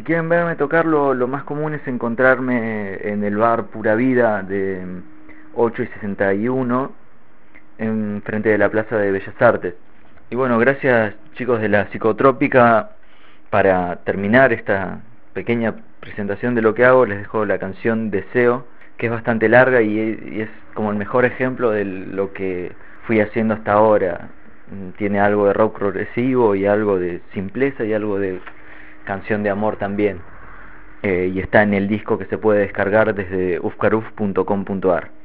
si quieren verme tocar, lo, más común es encontrarme en el bar Pura Vida de 8 y 61, en frente de la Plaza de Bellas Artes. Y bueno, gracias chicos de la psicotrópica. Para terminar esta pequeña presentación de lo que hago, les dejo la canción Deseo, que es bastante larga y, y es como el mejor ejemplo de lo que fui haciendo hasta ahora. Tiene algo de rock progresivo y algo de simpleza y algo de canción de amor también. Eh, y está en el disco que se puede descargar desde ufcaruf.com.ar.